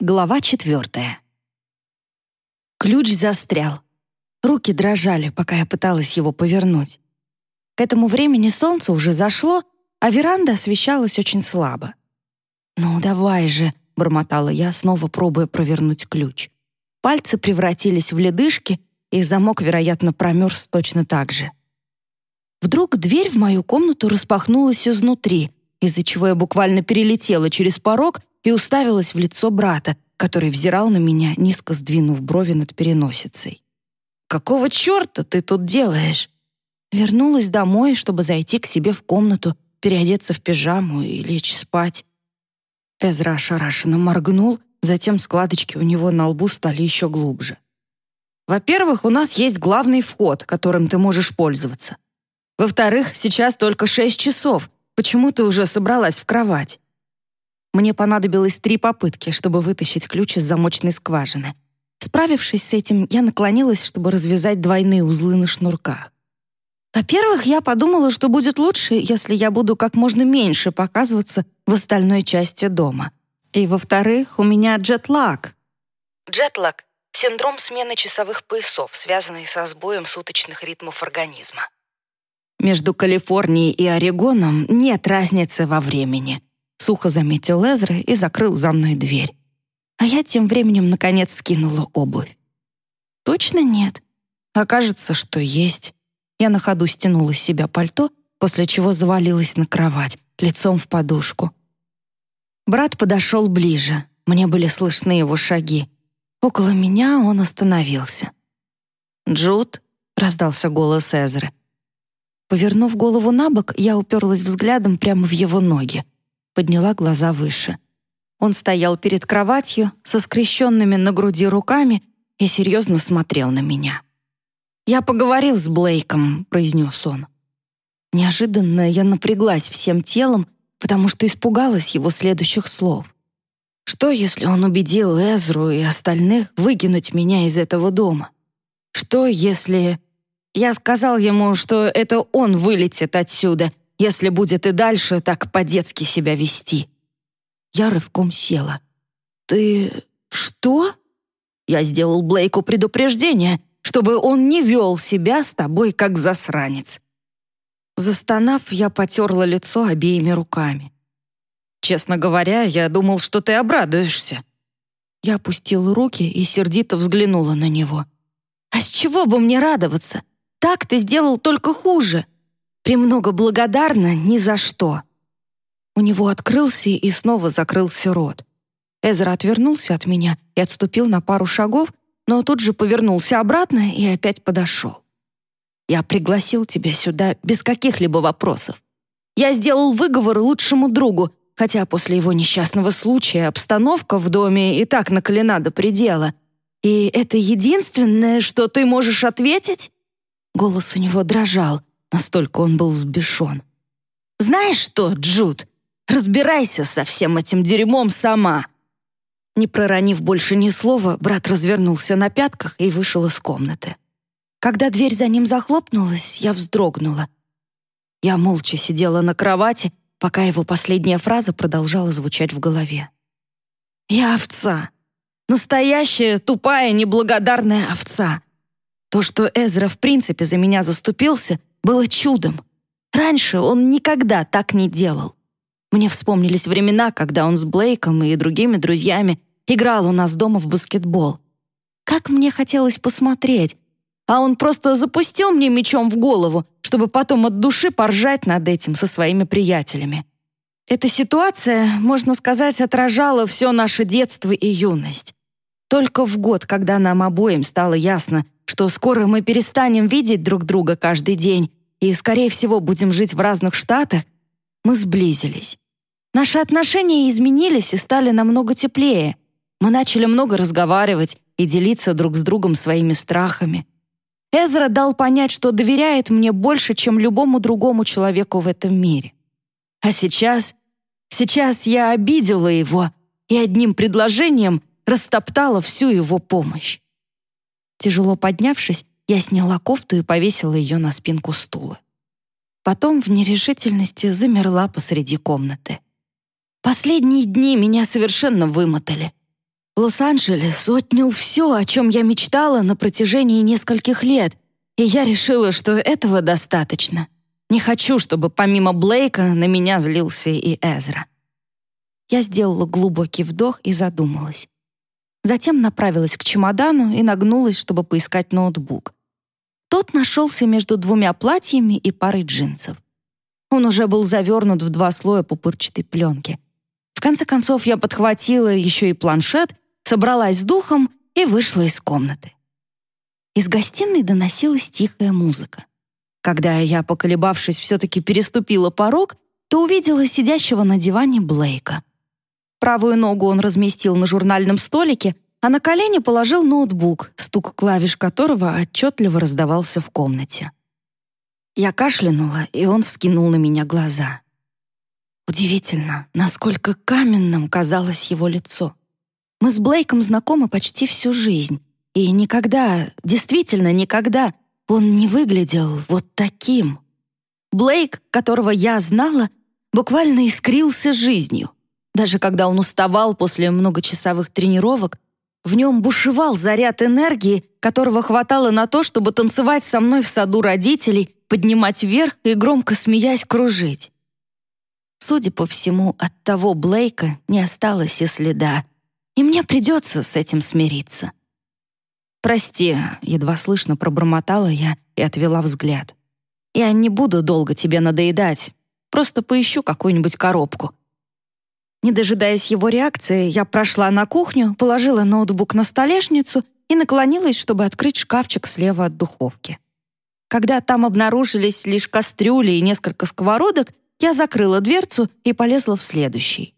Глава четвертая. Ключ застрял. Руки дрожали, пока я пыталась его повернуть. К этому времени солнце уже зашло, а веранда освещалась очень слабо. «Ну, давай же», — бормотала я, снова пробуя провернуть ключ. Пальцы превратились в ледышки, и замок, вероятно, промерз точно так же. Вдруг дверь в мою комнату распахнулась изнутри, из-за чего я буквально перелетела через порог и уставилась в лицо брата, который взирал на меня, низко сдвинув брови над переносицей. «Какого черта ты тут делаешь?» Вернулась домой, чтобы зайти к себе в комнату, переодеться в пижаму и лечь спать. Эзра ошарашенно моргнул, затем складочки у него на лбу стали еще глубже. «Во-первых, у нас есть главный вход, которым ты можешь пользоваться. Во-вторых, сейчас только шесть часов. Почему ты уже собралась в кровать?» Мне понадобилось три попытки, чтобы вытащить ключ из замочной скважины. Справившись с этим, я наклонилась, чтобы развязать двойные узлы на шнурках. Во-первых, я подумала, что будет лучше, если я буду как можно меньше показываться в остальной части дома. И во-вторых, у меня джетлаг. Джетлаг — синдром смены часовых поясов, связанный со сбоем суточных ритмов организма. Между Калифорнией и Орегоном нет разницы во времени — Сухо заметил Эзра и закрыл за мной дверь. А я тем временем, наконец, скинула обувь. Точно нет. Окажется, что есть. Я на ходу стянула с себя пальто, после чего завалилась на кровать, лицом в подушку. Брат подошел ближе. Мне были слышны его шаги. Около меня он остановился. «Джуд?» — раздался голос Эзры. Повернув голову на бок, я уперлась взглядом прямо в его ноги подняла глаза выше. Он стоял перед кроватью со скрещенными на груди руками и серьезно смотрел на меня. «Я поговорил с Блейком», — произнес он. Неожиданно я напряглась всем телом, потому что испугалась его следующих слов. Что, если он убедил Эзру и остальных выкинуть меня из этого дома? Что, если... Я сказал ему, что это он вылетит отсюда, если будет и дальше так по-детски себя вести. Я рывком села. «Ты... что?» Я сделал Блейку предупреждение, чтобы он не вел себя с тобой, как засранец. Застонав, я потерла лицо обеими руками. «Честно говоря, я думал, что ты обрадуешься». Я опустила руки и сердито взглянула на него. «А с чего бы мне радоваться? Так ты сделал только хуже!» Премного благодарна ни за что». У него открылся и снова закрылся рот. Эзра отвернулся от меня и отступил на пару шагов, но тут же повернулся обратно и опять подошел. «Я пригласил тебя сюда без каких-либо вопросов. Я сделал выговор лучшему другу, хотя после его несчастного случая обстановка в доме и так накалена до предела. И это единственное, что ты можешь ответить?» Голос у него дрожал, Настолько он был взбешен. «Знаешь что, Джуд, разбирайся со всем этим дерьмом сама!» Не проронив больше ни слова, брат развернулся на пятках и вышел из комнаты. Когда дверь за ним захлопнулась, я вздрогнула. Я молча сидела на кровати, пока его последняя фраза продолжала звучать в голове. «Я овца. Настоящая, тупая, неблагодарная овца. То, что Эзра в принципе за меня заступился, было чудом. Раньше он никогда так не делал. Мне вспомнились времена, когда он с Блейком и другими друзьями играл у нас дома в баскетбол. Как мне хотелось посмотреть, а он просто запустил мне мечом в голову, чтобы потом от души поржать над этим со своими приятелями. Эта ситуация, можно сказать, отражала все наше детство и юность. Только в год, когда нам обоим стало ясно, что скоро мы перестанем видеть друг друга каждый день и, скорее всего, будем жить в разных штатах, мы сблизились. Наши отношения изменились и стали намного теплее. Мы начали много разговаривать и делиться друг с другом своими страхами. Эзра дал понять, что доверяет мне больше, чем любому другому человеку в этом мире. А сейчас... Сейчас я обидела его и одним предложением растоптала всю его помощь. Тяжело поднявшись, я сняла кофту и повесила ее на спинку стула. Потом в нерешительности замерла посреди комнаты. Последние дни меня совершенно вымотали. Лос-Анджелес отнял все, о чем я мечтала на протяжении нескольких лет, и я решила, что этого достаточно. Не хочу, чтобы помимо Блейка на меня злился и Эзра. Я сделала глубокий вдох и задумалась. Затем направилась к чемодану и нагнулась, чтобы поискать ноутбук. Тот нашелся между двумя платьями и парой джинсов. Он уже был завернут в два слоя пупырчатой пленки. В конце концов, я подхватила еще и планшет, собралась с духом и вышла из комнаты. Из гостиной доносилась тихая музыка. Когда я, поколебавшись, все-таки переступила порог, то увидела сидящего на диване Блейка. Правую ногу он разместил на журнальном столике, а на колени положил ноутбук, стук клавиш которого отчетливо раздавался в комнате. Я кашлянула, и он вскинул на меня глаза. Удивительно, насколько каменным казалось его лицо. Мы с Блейком знакомы почти всю жизнь, и никогда, действительно никогда, он не выглядел вот таким. Блейк, которого я знала, буквально искрился жизнью. Даже когда он уставал после многочасовых тренировок, в нем бушевал заряд энергии, которого хватало на то, чтобы танцевать со мной в саду родителей, поднимать вверх и громко смеясь кружить. Судя по всему, от того Блейка не осталось и следа, и мне придется с этим смириться. «Прости», — едва слышно пробормотала я и отвела взгляд. «Я не буду долго тебе надоедать, просто поищу какую-нибудь коробку». Не дожидаясь его реакции, я прошла на кухню, положила ноутбук на столешницу и наклонилась, чтобы открыть шкафчик слева от духовки. Когда там обнаружились лишь кастрюли и несколько сковородок, я закрыла дверцу и полезла в следующий.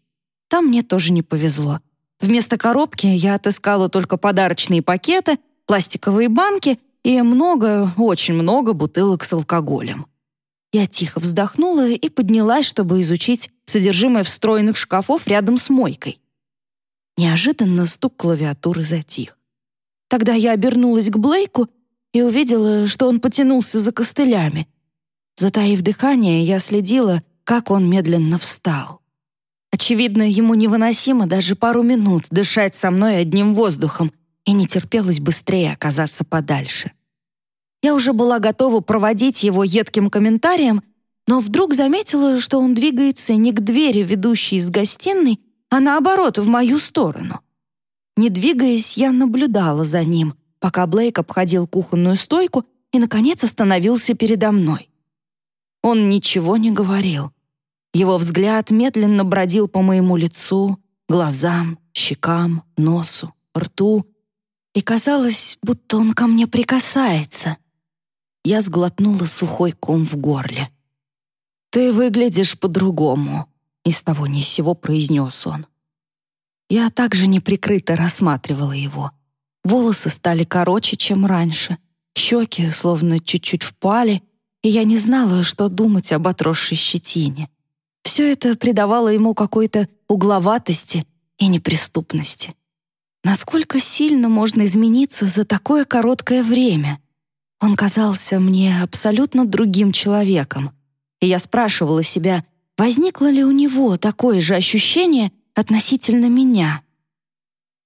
Там мне тоже не повезло. Вместо коробки я отыскала только подарочные пакеты, пластиковые банки и много, очень много бутылок с алкоголем. Я тихо вздохнула и поднялась, чтобы изучить содержимое встроенных шкафов рядом с мойкой. Неожиданно стук клавиатуры затих. Тогда я обернулась к Блейку и увидела, что он потянулся за костылями. Затаив дыхание, я следила, как он медленно встал. Очевидно, ему невыносимо даже пару минут дышать со мной одним воздухом, и не терпелось быстрее оказаться подальше. Я уже была готова проводить его едким комментарием, но вдруг заметила, что он двигается не к двери, ведущей из гостиной, а наоборот, в мою сторону. Не двигаясь, я наблюдала за ним, пока Блейк обходил кухонную стойку и, наконец, остановился передо мной. Он ничего не говорил. Его взгляд медленно бродил по моему лицу, глазам, щекам, носу, рту, и казалось, будто он ко мне прикасается. Я сглотнула сухой ком в горле. «Ты выглядишь по-другому», — ни с того ни с сего произнес он. Я также неприкрыто рассматривала его. Волосы стали короче, чем раньше, щеки словно чуть-чуть впали, и я не знала, что думать об отросшей щетине. Все это придавало ему какой-то угловатости и неприступности. Насколько сильно можно измениться за такое короткое время? Он казался мне абсолютно другим человеком. И я спрашивала себя, возникло ли у него такое же ощущение относительно меня.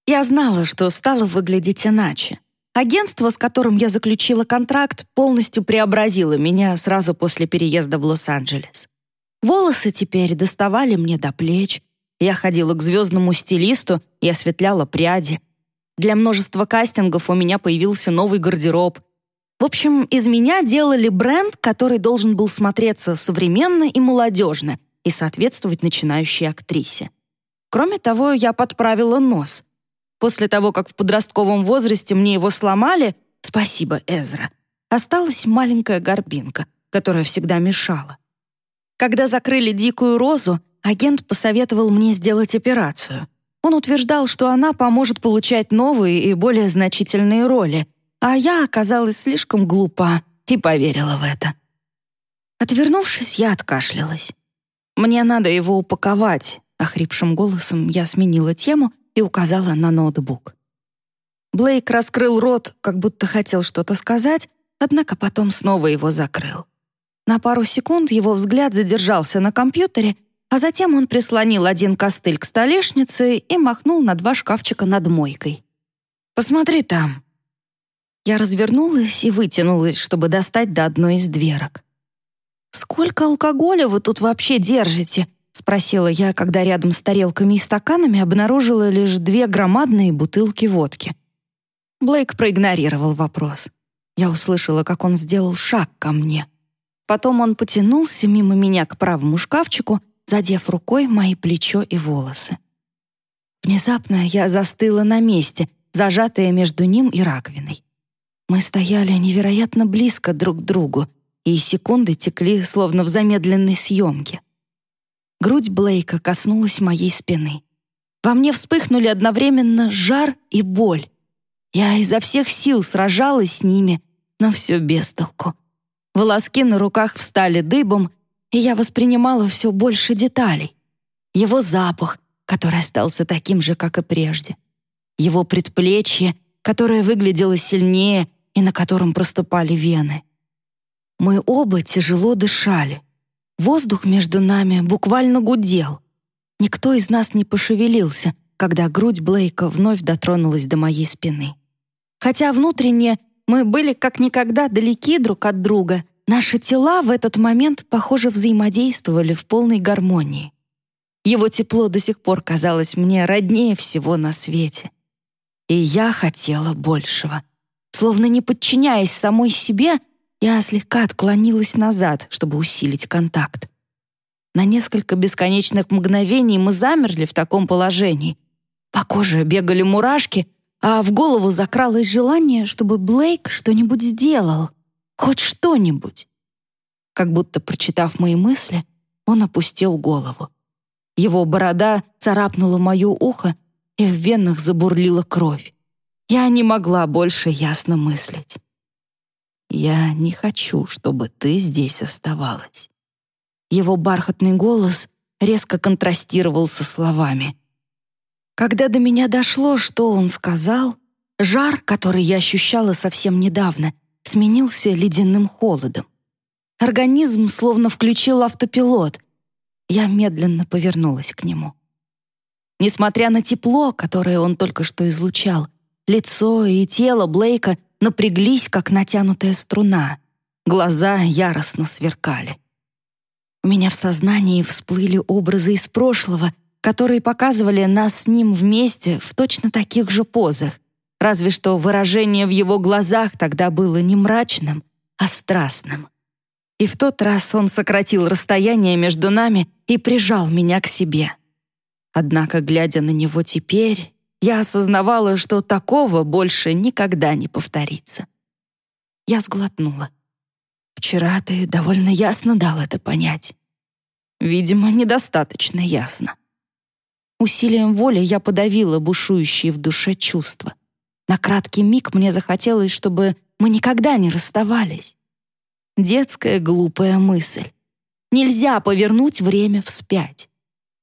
Я знала, что стала выглядеть иначе. Агентство, с которым я заключила контракт, полностью преобразило меня сразу после переезда в Лос-Анджелес. Волосы теперь доставали мне до плеч, я ходила к звездному стилисту и осветляла пряди. Для множества кастингов у меня появился новый гардероб. В общем, из меня делали бренд, который должен был смотреться современно и молодежно и соответствовать начинающей актрисе. Кроме того, я подправила нос. После того, как в подростковом возрасте мне его сломали, спасибо, Эзра, осталась маленькая горбинка, которая всегда мешала. Когда закрыли «Дикую розу», Агент посоветовал мне сделать операцию. Он утверждал, что она поможет получать новые и более значительные роли, а я оказалась слишком глупа и поверила в это. Отвернувшись, я откашлялась. «Мне надо его упаковать», — охрипшим голосом я сменила тему и указала на ноутбук. Блейк раскрыл рот, как будто хотел что-то сказать, однако потом снова его закрыл. На пару секунд его взгляд задержался на компьютере, А затем он прислонил один костыль к столешнице и махнул на два шкафчика над мойкой. «Посмотри там». Я развернулась и вытянулась, чтобы достать до одной из дверок. «Сколько алкоголя вы тут вообще держите?» — спросила я, когда рядом с тарелками и стаканами обнаружила лишь две громадные бутылки водки. Блейк проигнорировал вопрос. Я услышала, как он сделал шаг ко мне. Потом он потянулся мимо меня к правому шкафчику, задев рукой мои плечо и волосы. Внезапно я застыла на месте, зажатая между ним и раковиной. Мы стояли невероятно близко друг к другу, и секунды текли, словно в замедленной съемке. Грудь Блейка коснулась моей спины. Во мне вспыхнули одновременно жар и боль. Я изо всех сил сражалась с ними, но все без толку. Волоски на руках встали дыбом, и я воспринимала все больше деталей. Его запах, который остался таким же, как и прежде. Его предплечье, которое выглядело сильнее и на котором проступали вены. Мы оба тяжело дышали. Воздух между нами буквально гудел. Никто из нас не пошевелился, когда грудь Блейка вновь дотронулась до моей спины. Хотя внутренне мы были как никогда далеки друг от друга, наши тела в этот момент, похоже, взаимодействовали в полной гармонии. Его тепло до сих пор казалось мне роднее всего на свете. И я хотела большего. Словно не подчиняясь самой себе, я слегка отклонилась назад, чтобы усилить контакт. На несколько бесконечных мгновений мы замерли в таком положении. По коже бегали мурашки, а в голову закралось желание, чтобы Блейк что-нибудь сделал. Хоть что-нибудь. Как будто, прочитав мои мысли, он опустил голову. Его борода царапнула мое ухо, и в венах забурлила кровь. Я не могла больше ясно мыслить. «Я не хочу, чтобы ты здесь оставалась». Его бархатный голос резко контрастировал со словами. Когда до меня дошло, что он сказал, жар, который я ощущала совсем недавно, сменился ледяным холодом. Организм словно включил автопилот. Я медленно повернулась к нему. Несмотря на тепло, которое он только что излучал, лицо и тело Блейка напряглись, как натянутая струна. Глаза яростно сверкали. У меня в сознании всплыли образы из прошлого — которые показывали нас с ним вместе в точно таких же позах, разве что выражение в его глазах тогда было не мрачным, а страстным. И в тот раз он сократил расстояние между нами и прижал меня к себе. Однако, глядя на него теперь, я осознавала, что такого больше никогда не повторится. Я сглотнула. «Вчера ты довольно ясно дал это понять. Видимо, недостаточно ясно. Усилием воли я подавила бушующие в душе чувства. На краткий миг мне захотелось, чтобы мы никогда не расставались. Детская глупая мысль. Нельзя повернуть время вспять.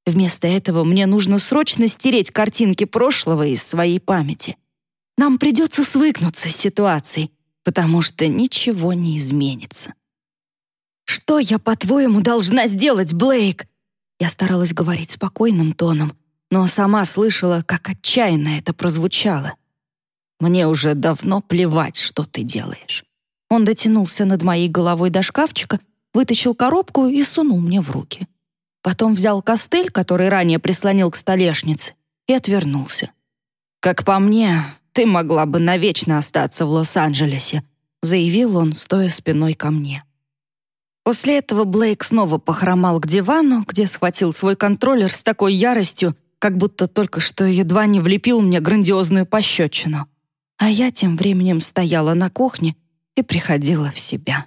Вместо этого мне нужно срочно стереть картинки прошлого из своей памяти. Нам придется свыкнуться с ситуацией, потому что ничего не изменится. «Что я, по-твоему, должна сделать, Блейк?» Я старалась говорить спокойным тоном, но сама слышала, как отчаянно это прозвучало. «Мне уже давно плевать, что ты делаешь». Он дотянулся над моей головой до шкафчика, вытащил коробку и сунул мне в руки. Потом взял костыль, который ранее прислонил к столешнице, и отвернулся. «Как по мне, ты могла бы навечно остаться в Лос-Анджелесе», заявил он, стоя спиной ко мне. После этого Блейк снова похромал к дивану, где схватил свой контроллер с такой яростью, как будто только что едва не влепил мне грандиозную пощечину. А я тем временем стояла на кухне и приходила в себя.